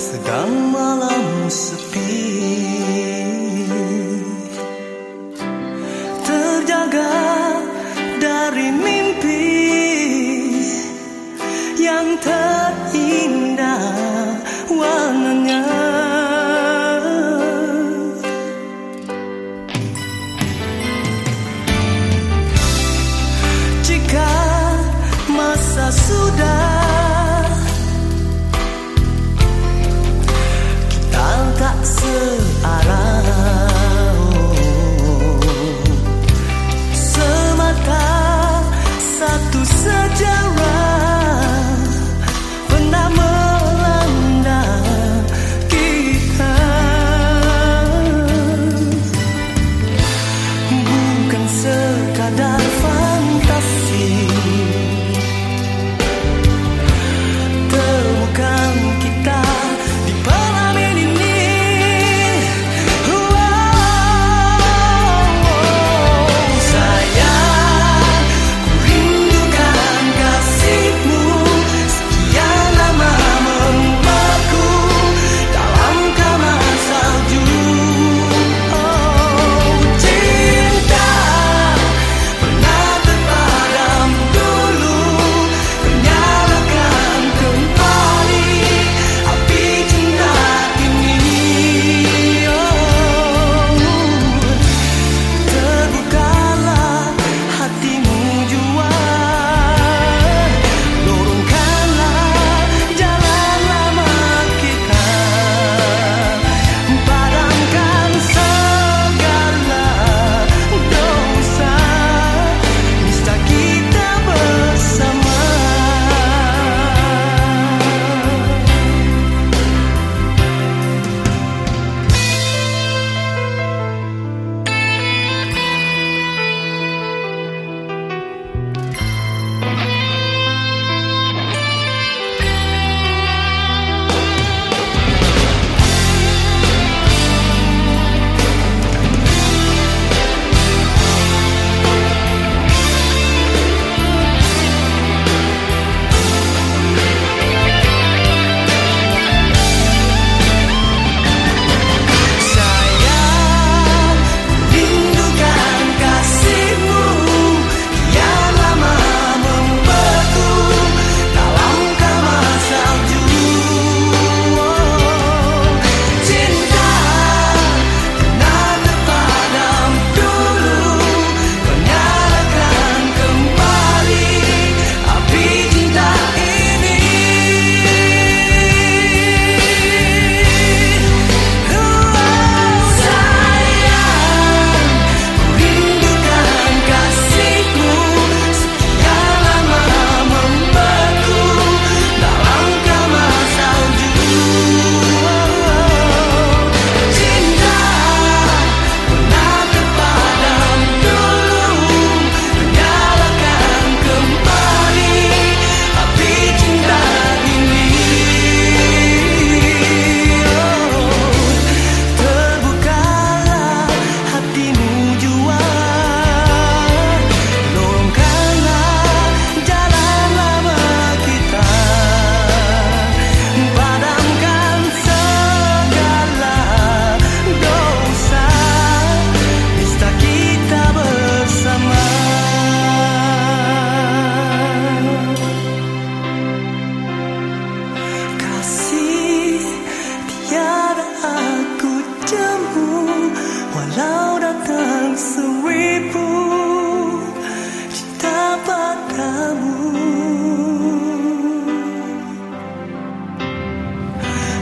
Sedang malam sepi. Terjaga dari mimpi Yang ter Semata satu saja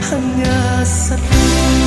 hanya satu